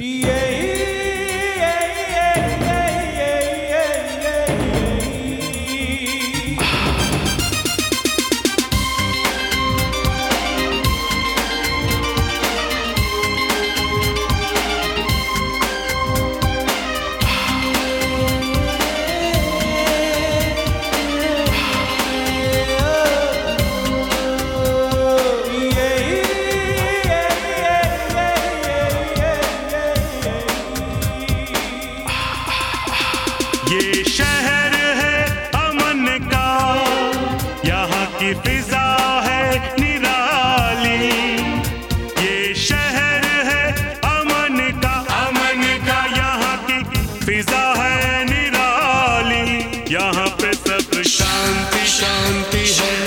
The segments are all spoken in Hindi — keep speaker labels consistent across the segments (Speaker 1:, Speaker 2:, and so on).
Speaker 1: Yeah. की फिजा है निराली। ये शहर है अमन का अमन का यहाँ की फिजा है निराली। यहाँ पे सब शांति शांति है।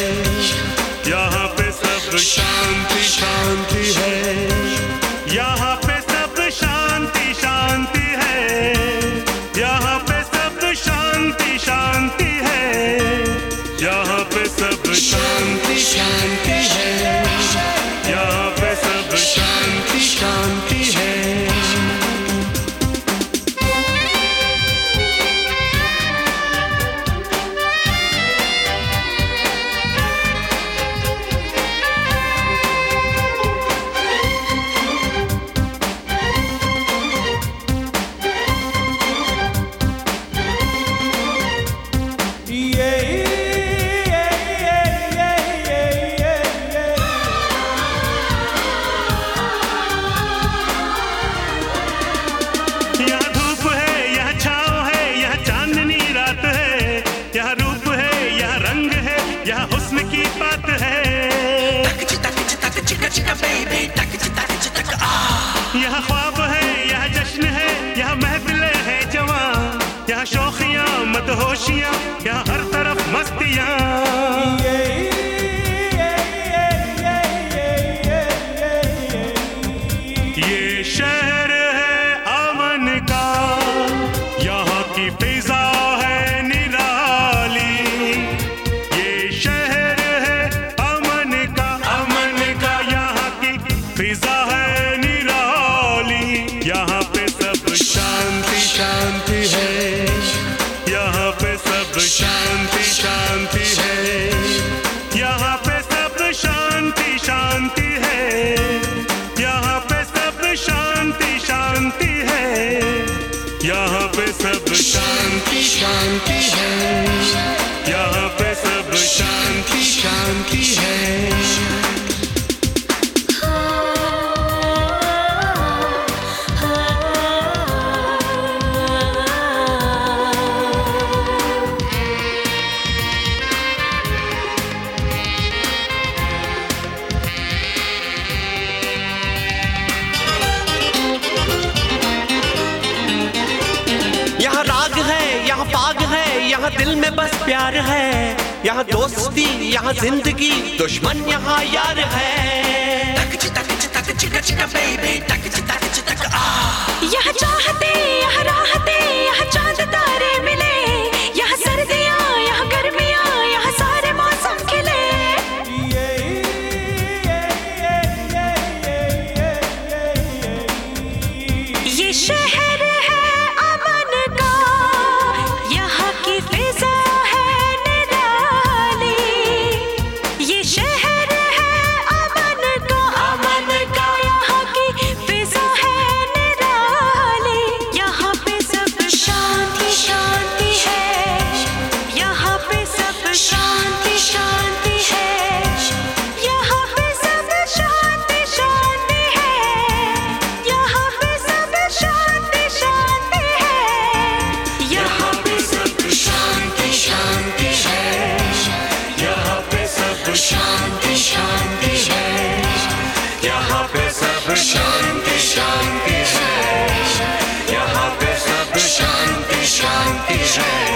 Speaker 1: यहाँ पे सब शांति शांति है। ocean ಯಾರು फिजा है निराली। यहाँ पे सब शांति शांति है। यहाँ पे सब शांति शांति है। यहाँ पे सब शांति शांति है। यहाँ पे सब शांति शांति है। यहाँ पे सब शांति शांति है।
Speaker 2: दिल में बस प्यार है। यहाँ दोस्ती यहाँ ज़िंदगी दुश्मन यहाँ यार है।
Speaker 3: यहाँ चाहते यहाँ पे सब शांति शांति है। यहाँ पे सब शांति शांति है।